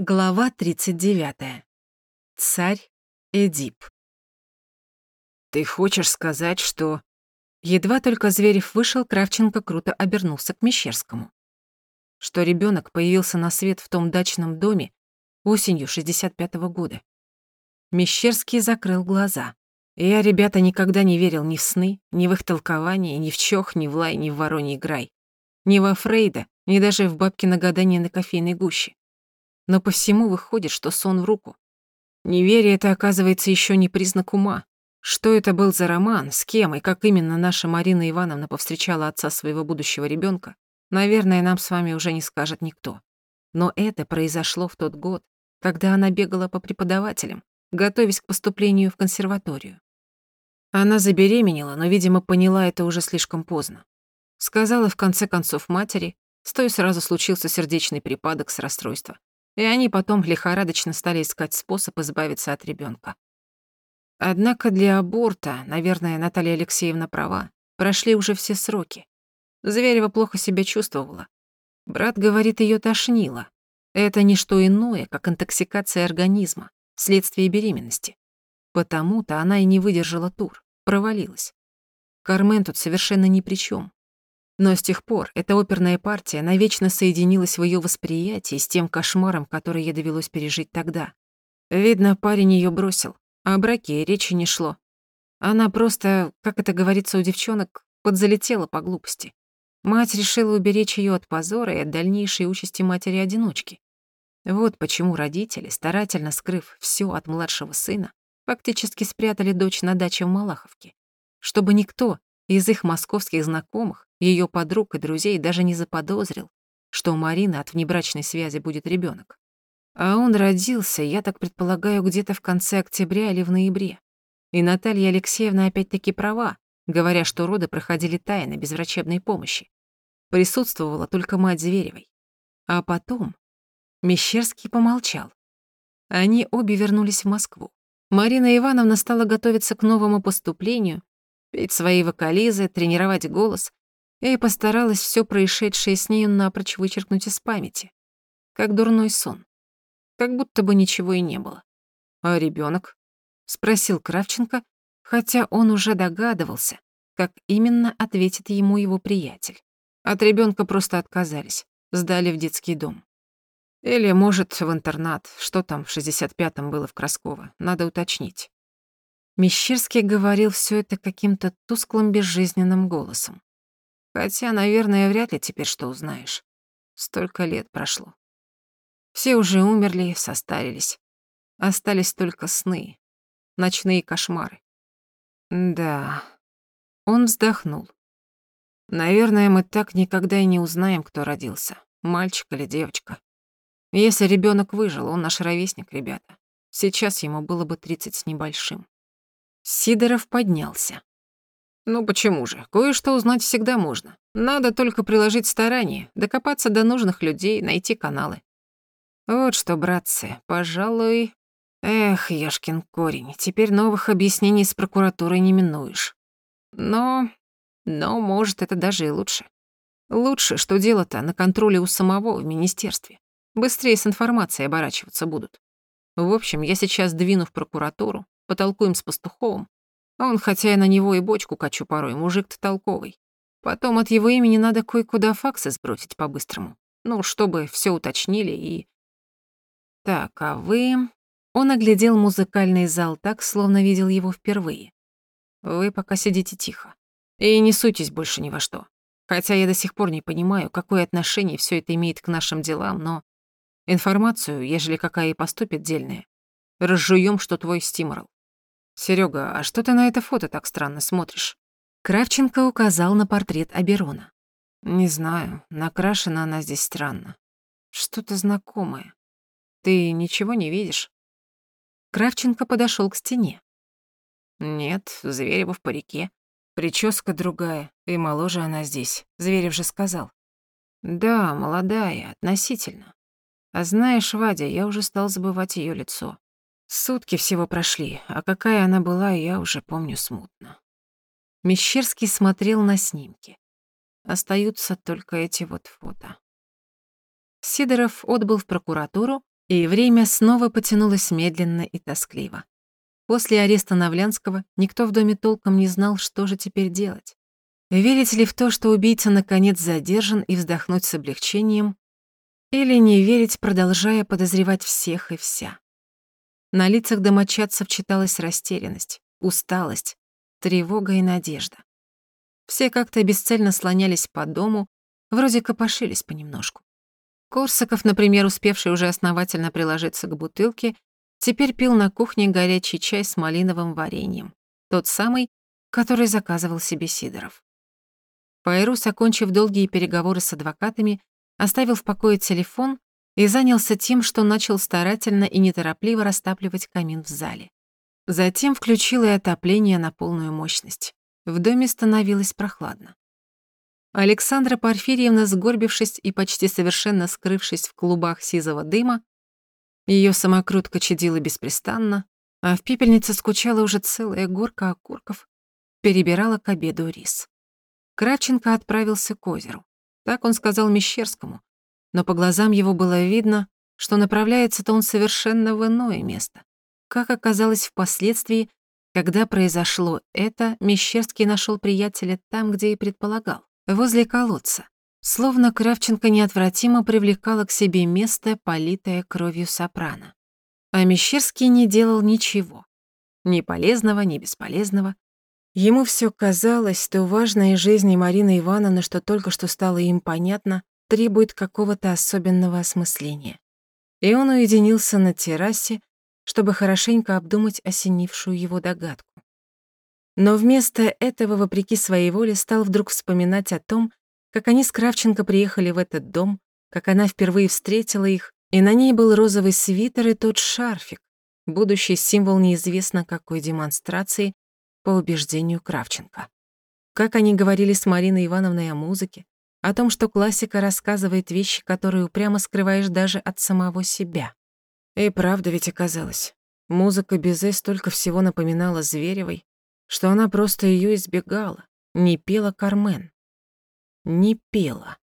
Глава 39. Царь Эдип. «Ты хочешь сказать, что...» Едва только Зверев вышел, Кравченко круто обернулся к Мещерскому. Что ребенок появился на свет в том дачном доме осенью 65-го года. Мещерский закрыл глаза. Я, ребята, никогда не верил ни в сны, ни в их толкование, ни в чох, ни в лай, ни в вороний грай. Ни во Фрейда, ни даже в бабкино гадание на кофейной гуще но по всему выходит, что сон в руку. Неверие это, оказывается, еще не признак ума. Что это был за роман, с кем и как именно наша Марина Ивановна повстречала отца своего будущего ребенка, наверное, нам с вами уже не скажет никто. Но это произошло в тот год, когда она бегала по преподавателям, готовясь к поступлению в консерваторию. Она забеременела, но, видимо, поняла это уже слишком поздно. Сказала в конце концов матери, с той сразу случился сердечный припадок с расстройства и они потом лихорадочно стали искать способ избавиться от ребенка. Однако для аборта, наверное, Наталья Алексеевна права, прошли уже все сроки. Зверева плохо себя чувствовала. Брат говорит, ее тошнило. Это не что иное, как интоксикация организма, следствие беременности. Потому-то она и не выдержала тур, провалилась. Кармен тут совершенно ни при чем. Но с тех пор эта оперная партия навечно соединилась в ее восприятии с тем кошмаром, который ей довелось пережить тогда. Видно, парень ее бросил, а о браке речи не шло. Она просто, как это говорится у девчонок, подзалетела по глупости. Мать решила уберечь ее от позора и от дальнейшей участи матери-одиночки. Вот почему родители, старательно скрыв все от младшего сына, фактически спрятали дочь на даче в Малаховке, чтобы никто из их московских знакомых ее подруг и друзей даже не заподозрил, что у Марины от внебрачной связи будет ребенок. А он родился, я так предполагаю, где-то в конце октября или в ноябре. И Наталья Алексеевна опять-таки права, говоря, что роды проходили тайно, без врачебной помощи. Присутствовала только мать Зверевой. А потом Мещерский помолчал. Они обе вернулись в Москву. Марина Ивановна стала готовиться к новому поступлению, петь свои вокализы, тренировать голос, и постаралась все происшедшее с ней напрочь вычеркнуть из памяти. Как дурной сон. Как будто бы ничего и не было. «А ребенок? спросил Кравченко, хотя он уже догадывался, как именно ответит ему его приятель. От ребенка просто отказались, сдали в детский дом. Или, может, в интернат, что там в 65-м было в Красково, надо уточнить. Мещерский говорил все это каким-то тусклым безжизненным голосом. Хотя, наверное, вряд ли теперь что узнаешь. Столько лет прошло. Все уже умерли, состарились. Остались только сны, ночные кошмары. Да. Он вздохнул. Наверное, мы так никогда и не узнаем, кто родился, мальчик или девочка. Если ребенок выжил, он наш ровесник, ребята. Сейчас ему было бы тридцать с небольшим. Сидоров поднялся. Ну почему же? Кое-что узнать всегда можно. Надо только приложить старания, докопаться до нужных людей, найти каналы. Вот что, братцы, пожалуй... Эх, Яшкин корень, теперь новых объяснений с прокуратурой не минуешь. Но... Но, может, это даже и лучше. Лучше, что дело-то на контроле у самого в министерстве. Быстрее с информацией оборачиваться будут. В общем, я сейчас двину в прокуратуру, потолкуем с Пастуховым, он, хотя я на него и бочку качу порой, мужик-то толковый. Потом от его имени надо кое-куда факсы сбросить по-быстрому. Ну, чтобы все уточнили и... Так, а вы... Он оглядел музыкальный зал так, словно видел его впервые. Вы пока сидите тихо. И не суйтесь больше ни во что. Хотя я до сих пор не понимаю, какое отношение все это имеет к нашим делам, но... Информацию, ежели какая и поступит дельная, разжуем, что твой стиморал. Серега, а что ты на это фото так странно смотришь? Кравченко указал на портрет Аберона. Не знаю, накрашена она здесь странно. Что-то знакомое. Ты ничего не видишь? Кравченко подошел к стене. Нет, Зверева в парике. Прическа другая, и моложе она здесь. Зверев же сказал. Да, молодая, относительно. А знаешь, Вадя, я уже стал забывать ее лицо. Сутки всего прошли, а какая она была, я уже помню смутно. Мещерский смотрел на снимки. Остаются только эти вот фото. Сидоров отбыл в прокуратуру, И время снова потянулось медленно и тоскливо. После ареста Навлянского никто в доме толком не знал, что же теперь делать. Верить ли в то, что убийца наконец задержан и вздохнуть с облегчением, или не верить, продолжая подозревать всех и вся. На лицах домочадцев читалась растерянность, усталость, тревога и надежда. Все как-то бесцельно слонялись по дому, вроде копошились понемножку. Корсаков, например, успевший уже основательно приложиться к бутылке, теперь пил на кухне горячий чай с малиновым вареньем. Тот самый, который заказывал себе Сидоров. Пайрус, окончив долгие переговоры с адвокатами, оставил в покое телефон и занялся тем, что начал старательно и неторопливо растапливать камин в зале. Затем включил и отопление на полную мощность. В доме становилось прохладно. Александра Порфирьевна, сгорбившись и почти совершенно скрывшись в клубах сизого дыма, ее самокрутка чадила беспрестанно, а в пепельнице скучала уже целая горка окурков, перебирала к обеду рис. Кравченко отправился к озеру. Так он сказал Мещерскому, но по глазам его было видно, что направляется-то он совершенно в иное место. Как оказалось впоследствии, когда произошло это, Мещерский нашел приятеля там, где и предполагал возле колодца. Словно Кравченко неотвратимо привлекала к себе место, политое кровью сопрано. А Мещерский не делал ничего. Ни полезного, ни бесполезного. Ему все казалось, что важная жизни Марины Ивановны, что только что стало им понятно, требует какого-то особенного осмысления. И он уединился на террасе, чтобы хорошенько обдумать осенившую его догадку. Но вместо этого, вопреки своей воле, стал вдруг вспоминать о том, как они с Кравченко приехали в этот дом, как она впервые встретила их, и на ней был розовый свитер и тот шарфик, будущий символ неизвестно какой демонстрации, по убеждению Кравченко. Как они говорили с Мариной Ивановной о музыке, о том, что классика рассказывает вещи, которые упрямо скрываешь даже от самого себя. И правда ведь оказалось, музыка Безе столько всего напоминала Зверевой, что она просто ее избегала, не пела Кармен. Не пела,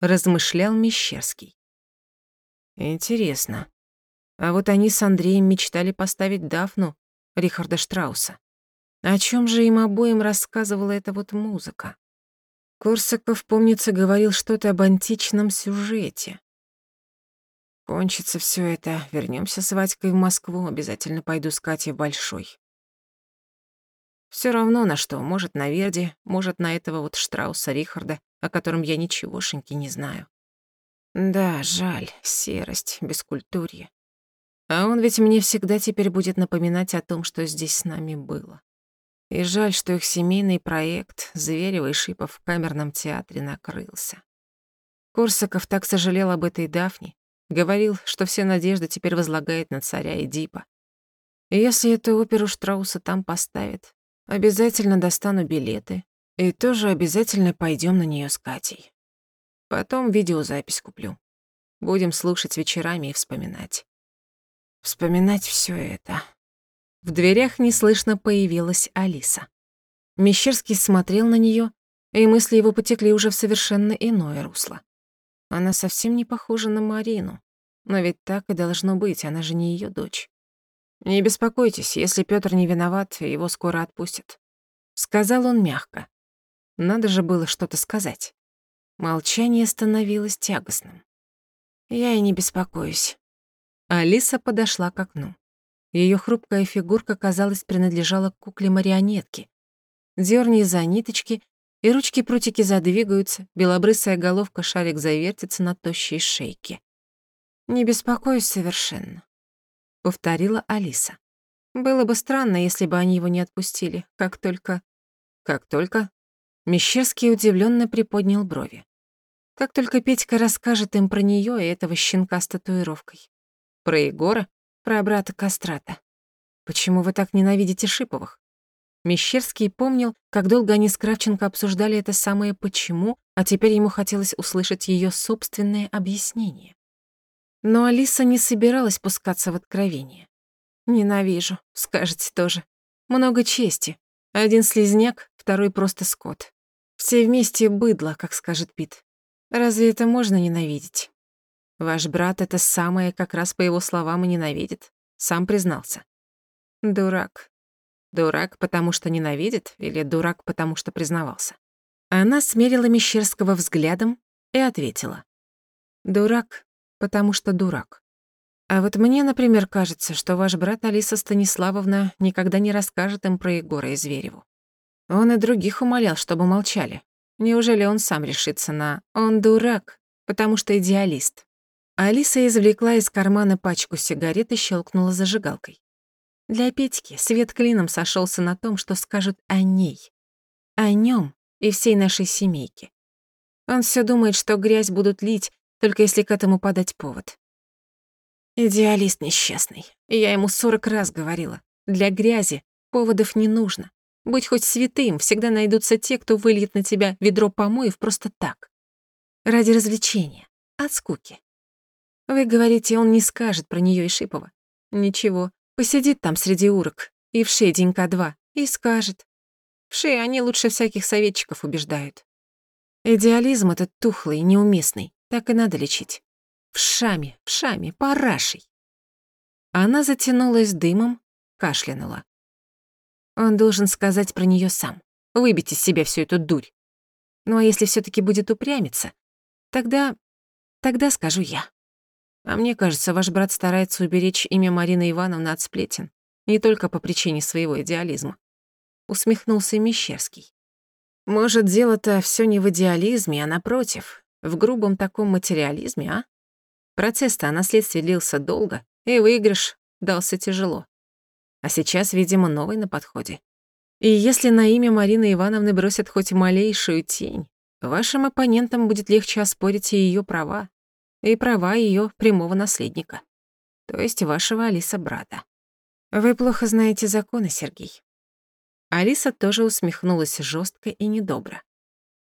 размышлял Мещерский. Интересно. А вот они с Андреем мечтали поставить Дафну Рихарда Штрауса. О чем же им обоим рассказывала эта вот музыка? Корсаков, помнится, говорил что-то об античном сюжете. Кончится все это, вернемся с Вадькой в Москву, обязательно пойду с Катей в Большой. Все равно на что, может, на Верди, может, на этого вот Штрауса Рихарда, о котором я ничегошеньки не знаю. Да, жаль, серость, бескультурье. А он ведь мне всегда теперь будет напоминать о том, что здесь с нами было. И жаль, что их семейный проект Зверева и Шипов в камерном театре накрылся. Корсаков так сожалел об этой Дафне, говорил, что все надежды теперь возлагает на царя Эдипа. И если эту оперу Штрауса там поставят, Обязательно достану билеты. И тоже обязательно пойдем на нее с Катей. Потом видеозапись куплю. Будем слушать вечерами и вспоминать. Вспоминать все это. В дверях неслышно появилась Алиса. Мещерский смотрел на нее, и мысли его потекли уже в совершенно иное русло. Она совсем не похожа на Марину. Но ведь так и должно быть, она же не ее дочь. «Не беспокойтесь, если Пётр не виноват, его скоро отпустят», — сказал он мягко. Надо же было что-то сказать. Молчание становилось тягостным. «Я и не беспокоюсь». Алиса подошла к окну. Её хрупкая фигурка, казалось, принадлежала к кукле-марионетке. Дёрни за ниточки, и ручки-прутики задвигаются, белобрысая головка шарик завертится на тощей шейке. «Не беспокоюсь совершенно повторила Алиса. Было бы странно, если бы они его не отпустили, как только... Как только... Мещерский удивленно приподнял брови. Как только Петька расскажет им про нее и этого щенка с татуировкой. Про Егора, про брата Кастрата. Почему вы так ненавидите Шиповых? Мещерский помнил, как долго они с Кравченко обсуждали это самое «почему», а теперь ему хотелось услышать ее собственное объяснение. Но Алиса не собиралась пускаться в откровение. «Ненавижу», скажете тоже. Много чести. Один слезняк, второй просто скот. Все вместе быдло, как скажет Пит. Разве это можно ненавидеть? Ваш брат это самое как раз по его словам и ненавидит. Сам признался. Дурак. Дурак, потому что ненавидит, или дурак, потому что признавался? Она смерила Мещерского взглядом и ответила. Дурак, потому что дурак. А вот мне, например, кажется, что ваш брат Алиса Станиславовна никогда не расскажет им про Егора и Звереву. Он и других умолял, чтобы молчали. Неужели он сам решится на «он дурак», потому что идеалист? Алиса извлекла из кармана пачку сигарет и щелкнула зажигалкой. Для Петьки свет клином сошелся на том, что скажут о ней, о нем и всей нашей семейке. Он все думает, что грязь будут лить, только если к этому подать повод. Идеалист несчастный. Я ему сорок раз говорила. Для грязи поводов не нужно. Будь хоть святым, всегда найдутся те, кто выльет на тебя ведро помоев просто так. Ради развлечения, от скуки. Вы говорите, он не скажет про неё и Шипова. Ничего, посидит там среди урок, и в шее денька два, и скажет. В шее они лучше всяких советчиков убеждают. Идеализм этот тухлый, неуместный, так и надо лечить. В шаме, в шаме, парашей. Она затянулась дымом, кашлянула. Он должен сказать про неё сам, выбить из себя всю эту дурь. Ну а если всё таки будет упрямиться, тогда... тогда скажу я. А мне кажется, ваш брат старается уберечь имя Марины Ивановны от сплетен, не только по причине своего идеализма. Усмехнулся Мещерский. Может, дело-то всё не в идеализме, а напротив, в грубом таком материализме, а? Процесс-то о наследстве длился долго, и выигрыш дался тяжело. А сейчас, видимо, новый на подходе. И если на имя Марины Ивановны бросят хоть малейшую тень, вашим оппонентам будет легче оспорить её права и права ее прямого наследника, то есть вашего Алиса брата. Вы плохо знаете законы, Сергей. Алиса тоже усмехнулась жестко и недобро.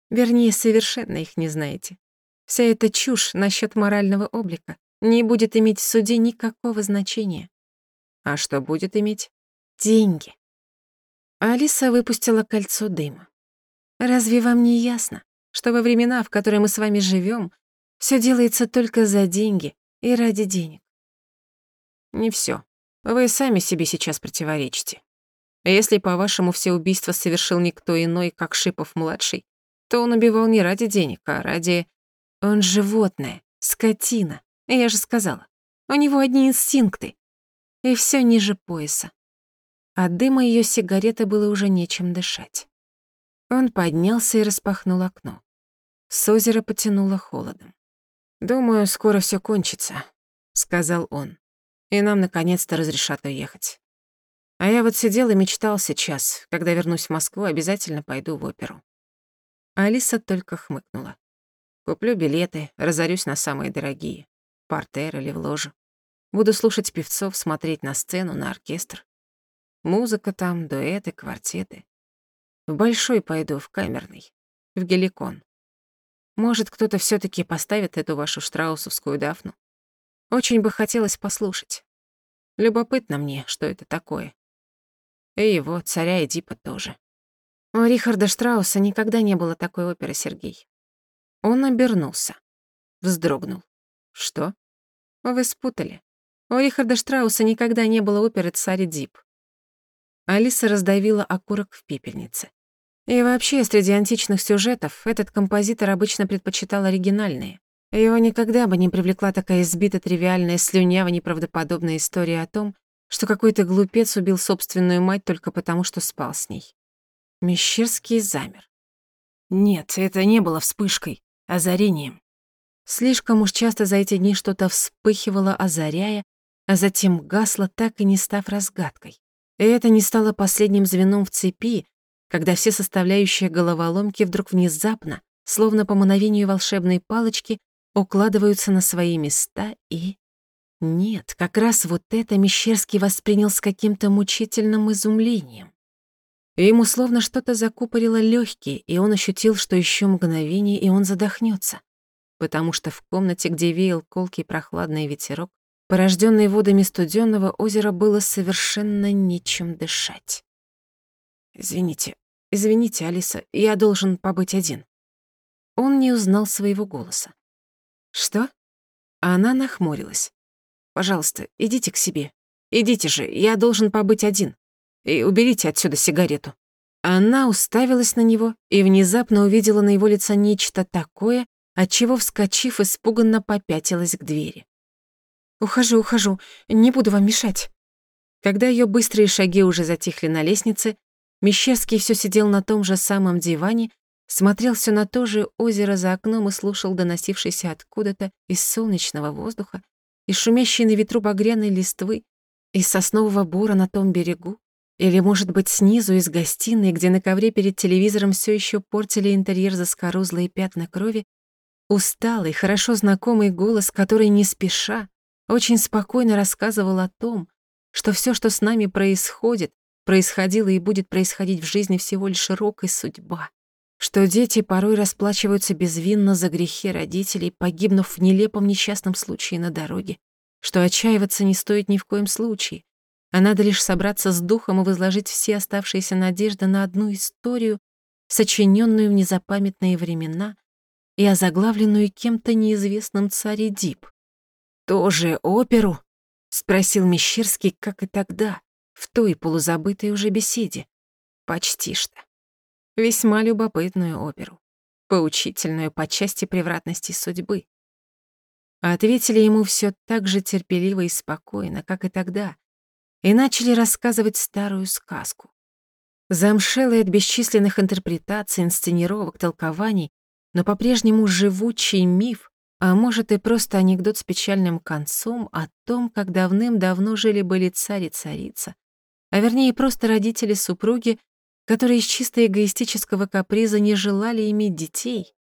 Вернее, совершенно их не знаете. Вся эта чушь насчет морального облика не будет иметь в суде никакого значения. А что будет иметь? Деньги. Алиса выпустила кольцо дыма. Разве вам не ясно, что во времена, в которые мы с вами живем, все делается только за деньги и ради денег. Не все. Вы сами себе сейчас противоречите. Если, по-вашему, все убийства совершил никто иной, как Шипов-младший, то он убивал не ради денег, а ради... Он животное, скотина. Я же сказала, у него одни инстинкты. И все ниже пояса. От дыма ее сигареты было уже нечем дышать. Он поднялся и распахнул окно. С озера потянуло холодом. «Думаю, скоро всё кончится», — сказал он. «И нам наконец-то разрешат уехать. А я вот сидел и мечтал сейчас, когда вернусь в Москву, обязательно пойду в оперу». Алиса только хмыкнула. «Куплю билеты, разорюсь на самые дорогие. Портер или в ложу. Буду слушать певцов, смотреть на сцену, на оркестр. Музыка там, дуэты, квартеты. В большой пойду, в камерный, в геликон. Может, кто-то все таки поставит эту вашу штраусовскую дафну. Очень бы хотелось послушать. Любопытно мне, что это такое. И его, царя Эдипа, тоже. У Рихарда Штрауса никогда не было такой оперы, Сергей. Он обернулся. Вздрогнул. Что? Вы спутали. У Рихарда Штрауса никогда не было оперы «Царь Эдип». Алиса раздавила окурок в пепельнице. И вообще, среди античных сюжетов этот композитор обычно предпочитал оригинальные. Его никогда бы не привлекла такая избито-тривиальная, слюняво-неправдоподобная история о том, что какой-то глупец убил собственную мать только потому, что спал с ней. Мещерский замер. Нет, это не было вспышкой, озарением. Слишком уж часто за эти дни что-то вспыхивало, озаряя, а затем гасло, так и не став разгадкой. И это не стало последним звеном в цепи, когда все составляющие головоломки вдруг внезапно, словно по мановению волшебной палочки, укладываются на свои места и... Нет, как раз вот это Мещерский воспринял с каким-то мучительным изумлением. Ему словно что-то закупорило легкие, и он ощутил, что еще мгновение, и он задохнется, потому что в комнате, где веял колкий прохладный ветерок, порожденный водами студенного озера, было совершенно нечем дышать. «Извините, «Извините, Алиса, я должен побыть один». Он не узнал своего голоса. «Что?» Она нахмурилась. «Пожалуйста, идите к себе. Идите же, я должен побыть один. И уберите отсюда сигарету». Она уставилась на него и внезапно увидела на его лице нечто такое, отчего, вскочив, испуганно попятилась к двери. «Ухожу, ухожу, не буду вам мешать». Когда ее быстрые шаги уже затихли на лестнице, Мещерский все сидел на том же самом диване, смотрел все на то же озеро за окном и слушал доносившийся откуда-то из солнечного воздуха, и шумящей на ветру багряной листвы, из соснового бора на том берегу, или, может быть, снизу из гостиной, где на ковре перед телевизором все еще портили интерьер заскорузлые пятна крови, усталый, хорошо знакомый голос, который не спеша, очень спокойно рассказывал о том, что все, что с нами происходит, происходило и будет происходить в жизни всего лишь широкая судьба, что дети порой расплачиваются безвинно за грехи родителей, погибнув в нелепом несчастном случае на дороге, что отчаиваться не стоит ни в коем случае, а надо лишь собраться с духом и возложить все оставшиеся надежды на одну историю, сочиненную в незапамятные времена и озаглавленную кем-то неизвестным царе Дип. «Тоже оперу?» — спросил Мещерский, как и тогда, в той полузабытой уже беседе. Почти что. Весьма любопытную оперу, поучительную по части превратности судьбы. Ответили ему все так же терпеливо и спокойно, как и тогда, и начали рассказывать старую сказку. Замшелый от бесчисленных интерпретаций, инсценировок, толкований, но по-прежнему живучий миф, а может и просто анекдот с печальным концом о том, как давным-давно жили-были царь и царица, а вернее просто родители-супруги, которые из чисто эгоистического каприза не желали иметь детей.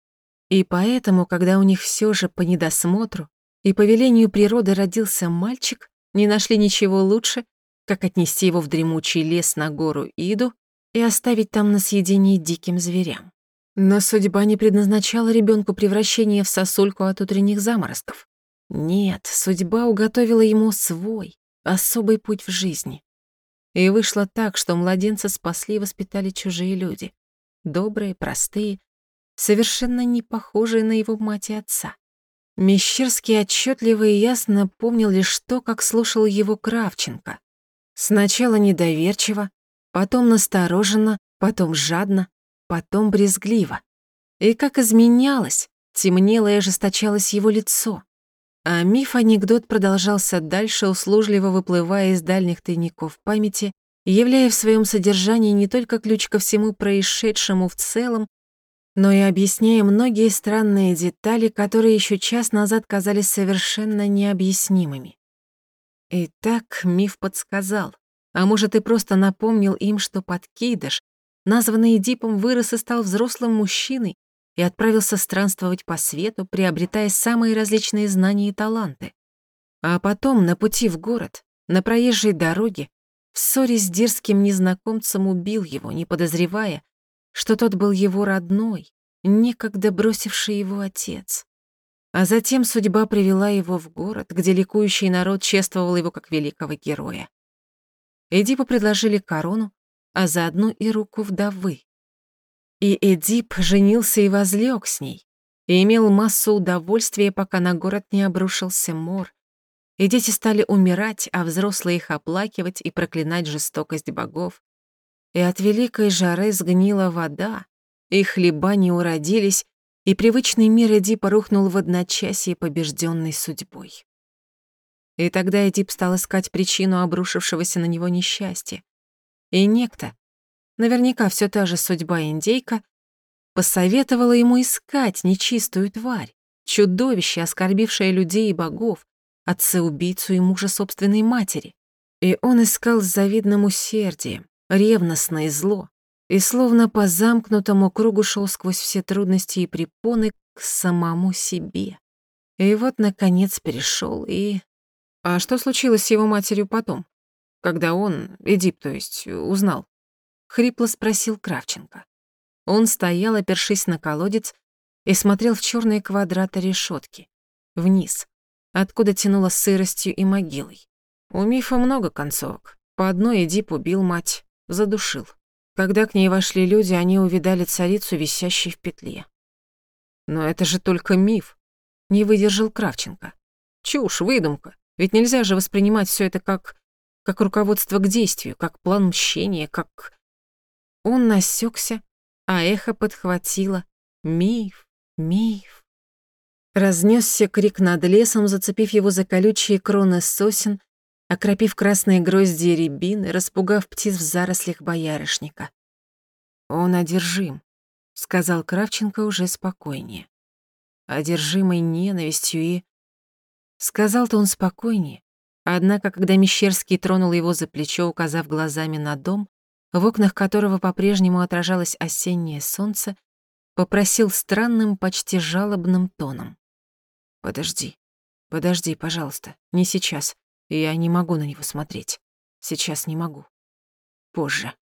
И поэтому, когда у них все же по недосмотру и по велению природы родился мальчик, не нашли ничего лучше, как отнести его в дремучий лес на гору Иду и оставить там на съедение диким зверям. Но судьба не предназначала ребенку превращения в сосульку от утренних заморозков. Нет, судьба уготовила ему свой, особый путь в жизни. И вышло так, что младенца спасли и воспитали чужие люди. Добрые, простые, совершенно не похожие на его мать и отца. Мещерский отчетливо и ясно помнил лишь то, как слушал его Кравченко, Сначала недоверчиво, потом настороженно, потом жадно, потом брезгливо. И как изменялось, темнело и ожесточалось его лицо. А миф-анекдот продолжался дальше, услужливо выплывая из дальних тайников памяти, являя в своем содержании не только ключ ко всему происшедшему в целом, но и объясняя многие странные детали, которые еще час назад казались совершенно необъяснимыми. И так миф подсказал, а может и просто напомнил им, что подкидыш, названный Эдипом, вырос и стал взрослым мужчиной и отправился странствовать по свету, приобретая самые различные знания и таланты. А потом на пути в город, на проезжей дороге, в ссоре с дерзким незнакомцем убил его, не подозревая, что тот был его родной, некогда бросивший его отец. А затем судьба привела его в город, где ликующий народ чествовал его как великого героя. Эдипу предложили корону, а заодно и руку вдовы. И Эдип женился и возлег с ней, и имел массу удовольствия, пока на город не обрушился мор, и дети стали умирать, а взрослые их оплакивать и проклинать жестокость богов. И от великой жары сгнила вода, и хлеба не уродились, и привычный мир Эдипа рухнул в одночасье побежденной судьбой. И тогда Эдип стал искать причину обрушившегося на него несчастья. И некто, наверняка все та же судьба-индейка, посоветовала ему искать нечистую тварь, чудовище, оскорбившее людей и богов, отца-убийцу и мужа собственной матери. И он искал с завидным усердием, ревностно и зло, и словно по замкнутому кругу шел сквозь все трудности и препоны к самому себе. И вот, наконец, перешел и... А что случилось с его матерью потом? Когда он, Эдип, то есть, узнал? Хрипло спросил Кравченко. Он стоял, опершись на колодец, и смотрел в черные квадраты решетки, вниз, откуда тянуло сыростью и могилой. У мифа много концовок. По одной Эдип убил мать, задушил. Когда к ней вошли люди, они увидали царицу, висящей в петле. Но это же только миф, не выдержал Кравченко. Чушь, выдумка. Ведь нельзя же воспринимать все это как... как руководство к действию, как план мщения, как... Он насекся, а эхо подхватило. Миф, миф. Разнесся крик над лесом, зацепив его за колючие кроны сосен, окропив красные грозди рябины, распугав птиц в зарослях боярышника. «Он одержим», — сказал Кравченко уже спокойнее. Одержимый ненавистью и... Сказал-то он спокойнее, однако, когда Мещерский тронул его за плечо, указав глазами на дом, в окнах которого по-прежнему отражалось осеннее солнце, попросил странным, почти жалобным тоном. «Подожди, подожди, пожалуйста, не сейчас. Я не могу на него смотреть. Сейчас не могу. Позже».